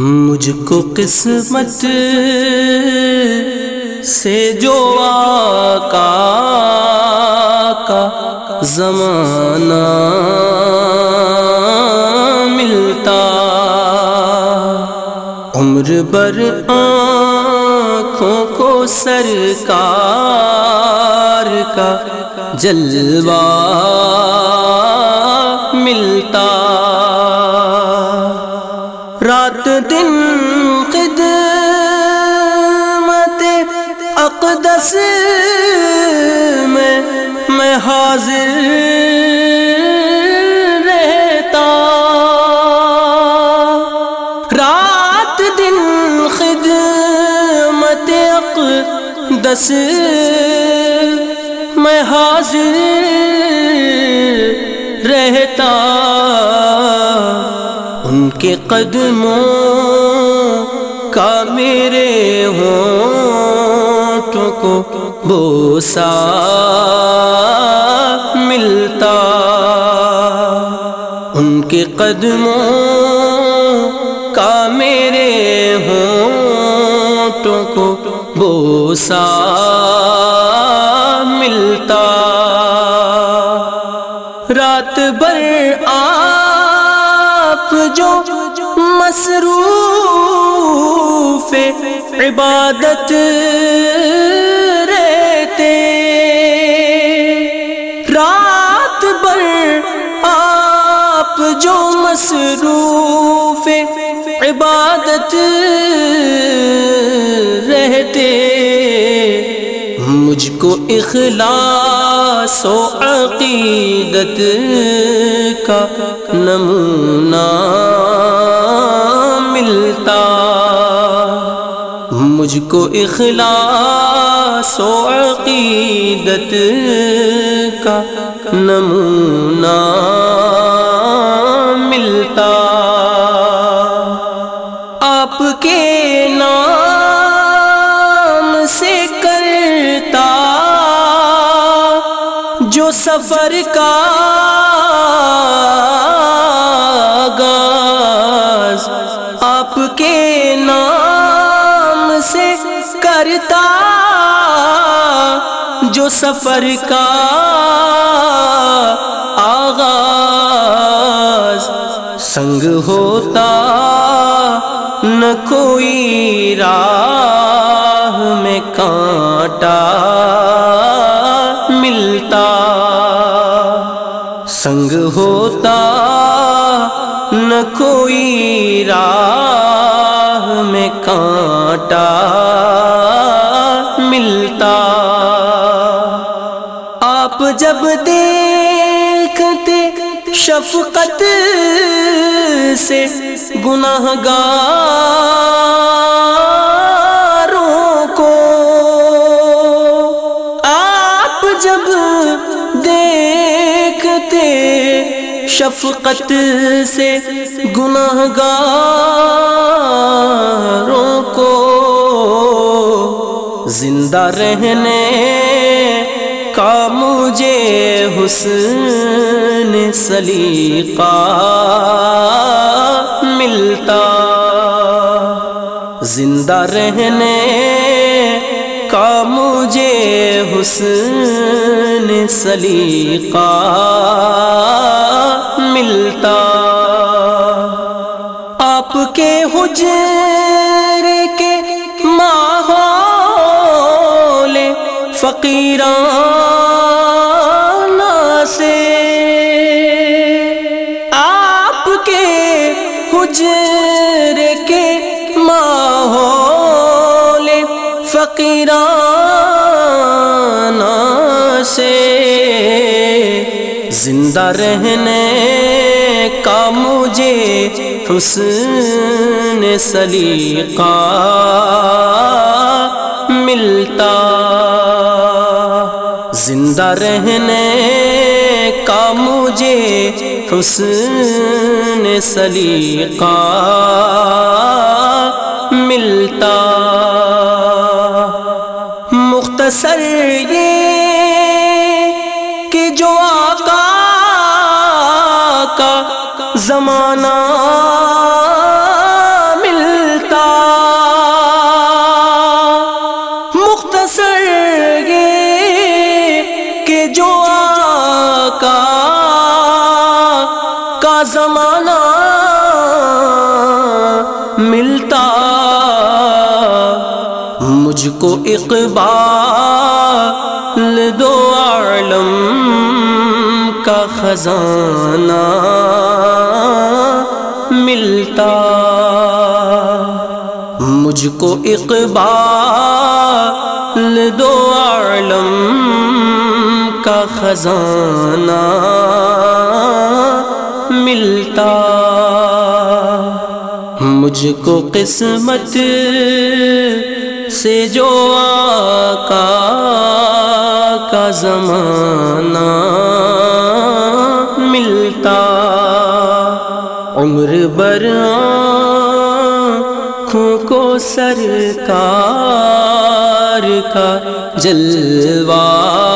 مجھ کو قسمت سے جو آقا کا زمانہ ملتا۔ عمر بر آنکھوں کو سرکار کا جلوہ ملتا۔ رات دن خدمت اقدس میں میں حاضر رہتا۔ رات دن خدمت اقدس میں حاضر رہتا۔ ان کے قدموں کا میرے ہوں کو بوسا ملتا۔ ان کے قدموں کا میرے ہوں کو بوسا۔ آپ جو مصروف عبادت رہتے۔ رات بھر آپ جو مصروف عبادت رہتے۔ مجھ کو اخلاص و عقیدت کا نمونہ ملتا۔ مجھ کو اخلاص و عقیدت کا نمونہ سفر کا آغاز آپ کے نام سے کرتا جو سفر کا آغاز سنگ ہوتا نہ کوئی راہ میں کانٹا ہوتا نہ کوئی راہ میں کانٹا ملتا۔ آپ جب دیکھتے شفقت سے گناہ گاروں شفقت سے گناہ گاروں کو زندہ رہنے کا مجھے حسن سلیقہ ملتا۔ زندہ رہنے کا مجھے حسن سلیقہ فقیران سے زندہ رہنے کا مجھے حسن سلیقہ ملتا۔ زندہ رہنے کا مجھے حسن سلیقہ ملتا۔ اثر یہ کہ جو آقا کا زمانہ ملتا مختصر یہ کہ جو آقا کا زمانہ مجھ کو اقبال دو عالم کا خزانہ ملتا۔ مجھ کو اقبال دو عالم کا خزانہ ملتا۔ مجھ کو قسمت سے جو آقا کا زمانہ ملتا۔ عمر بر آنکھوں کو سرکار کا جلوہ